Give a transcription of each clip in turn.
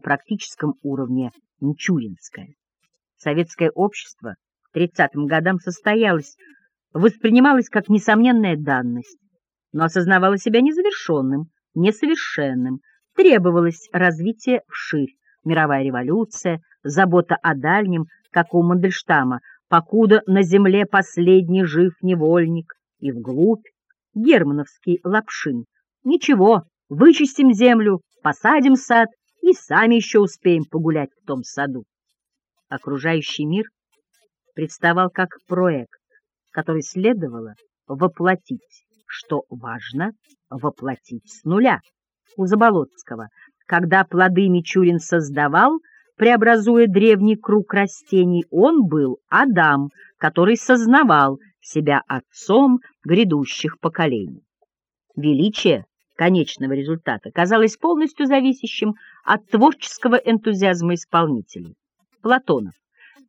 практическом уровне Мичуринская. Советское общество к 30-м годам состоялось, воспринималось как несомненная данность, но осознавало себя незавершенным, несовершенным, требовалось развитие вширь, мировая революция, забота о дальнем, как у Мандельштама, покуда на земле последний жив невольник, и вглубь, германовский лапшин. Ничего, вычистим землю, посадим сад и сами еще успеем погулять в том саду. Окружающий мир представал как проект, который следовало воплотить, что важно воплотить с нуля. У Заболоцкого, когда плоды Мичурин создавал, преобразуя древний круг растений, он был Адам, который сознавал себя отцом грядущих поколений. Величие конечного результата казалось полностью зависящим от творческого энтузиазма исполнителей. Платонов.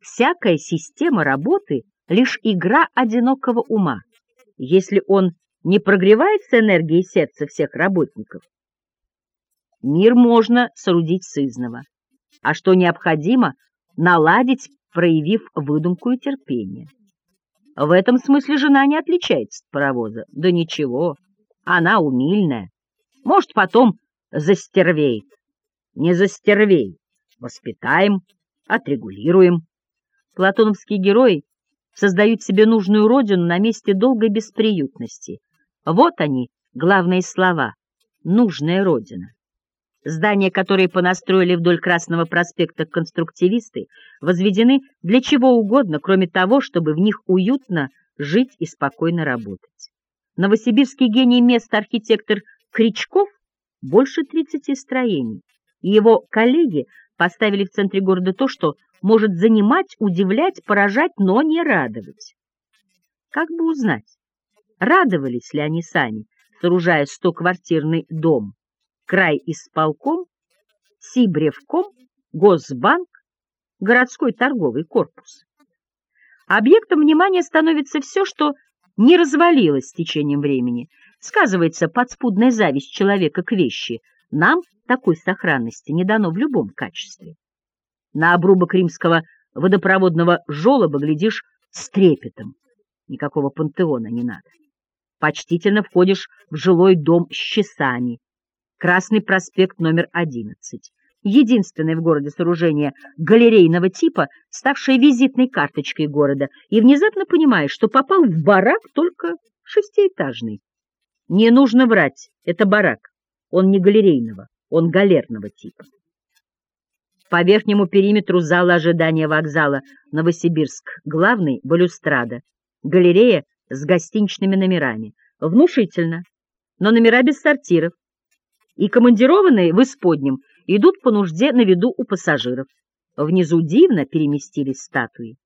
Всякая система работы — лишь игра одинокого ума, если он не прогревается энергией сердца всех работников. Мир можно соорудить сызново, а что необходимо — наладить, проявив выдумку и терпение. В этом смысле жена не отличается от паровоза. Да ничего, она умильная. Может, потом застервеет. Не застервей. Воспитаем, отрегулируем. Платоновские герои создают себе нужную родину на месте долгой бесприютности. Вот они, главные слова «нужная родина». Здания, которые понастроили вдоль Красного проспекта конструктивисты, возведены для чего угодно, кроме того, чтобы в них уютно жить и спокойно работать. Новосибирский гений места архитектор Кричков больше 30 строений, и его коллеги поставили в центре города то, что может занимать, удивлять, поражать, но не радовать. Как бы узнать, радовались ли они сами, сооружая стоквартирный дом, край исполком, Сибревком, Госбанк, городской торговый корпус. Объектом внимания становится все, что не развалилось с течением времени. Сказывается подспудная зависть человека к вещи. Нам такой сохранности не дано в любом качестве. На обрубок римского водопроводного желоба глядишь с трепетом. Никакого пантеона не надо. Почтительно входишь в жилой дом часами. Красный проспект номер 11. Единственное в городе сооружение галерейного типа, ставшее визитной карточкой города, и внезапно понимаешь, что попал в барак только шестиэтажный. Не нужно врать, это барак. Он не галерейного, он галерного типа. По верхнему периметру зала ожидания вокзала Новосибирск, главный — балюстрада, галерея с гостиничными номерами. Внушительно, но номера без сортиров. И командированные в исподнем идут по нужде на виду у пассажиров. Внизу дивно переместились статуи.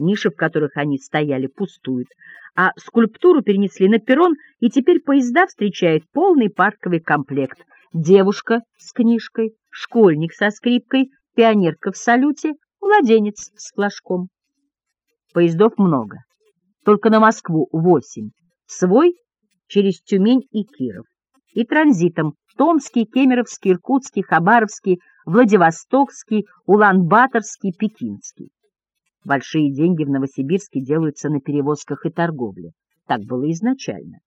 Ниши, в которых они стояли, пустуют, а скульптуру перенесли на перрон, и теперь поезда встречают полный парковый комплект. Девушка с книжкой, школьник со скрипкой, пионерка в салюте, младенец с флажком. Поездов много. Только на Москву восемь. Свой через Тюмень и Киров. И транзитом Томский, Кемеровский, Иркутский, Хабаровский, Владивостокский, Улан-Баторский, Пекинский. Большие деньги в Новосибирске делаются на перевозках и торговле. Так было изначально.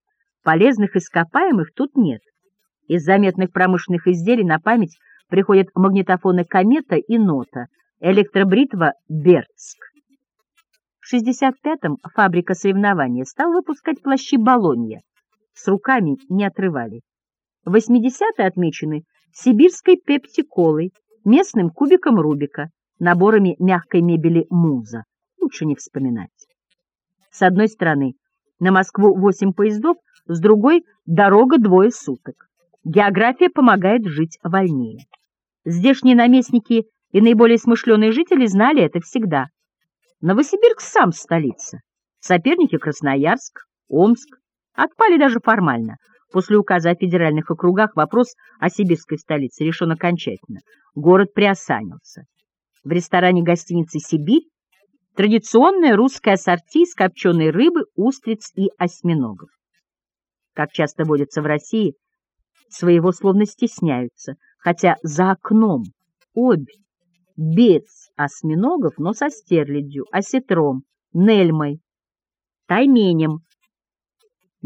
Полезных ископаемых тут нет. Из заметных промышленных изделий на память приходят магнитофоны «Комета» и «Нота», электробритва «Бердск». В 65-м фабрика соревнования стала выпускать плащи «Болонья». С руками не отрывали. 80-е отмечены сибирской пепси-колой, местным кубиком Рубика, наборами мягкой мебели «Муза». Лучше не вспоминать. С одной стороны, на Москву 8 поездов, с другой — дорога двое суток. География помогает жить вольнее. Здешние наместники и наиболее смышленые жители знали это всегда. Новосибирск сам столица. Соперники Красноярск, Омск отпали даже формально. После указа о федеральных округах вопрос о сибирской столице решен окончательно. Город приосанился. В ресторане гостиницы «Сибирь» традиционное русское ассорти из копченой рыбы, устриц и осьминогов. Как часто водится в России, своего словно стесняются, хотя за окном обь без осьминогов, но со стерлядью, осетром, нельмой, тайменем,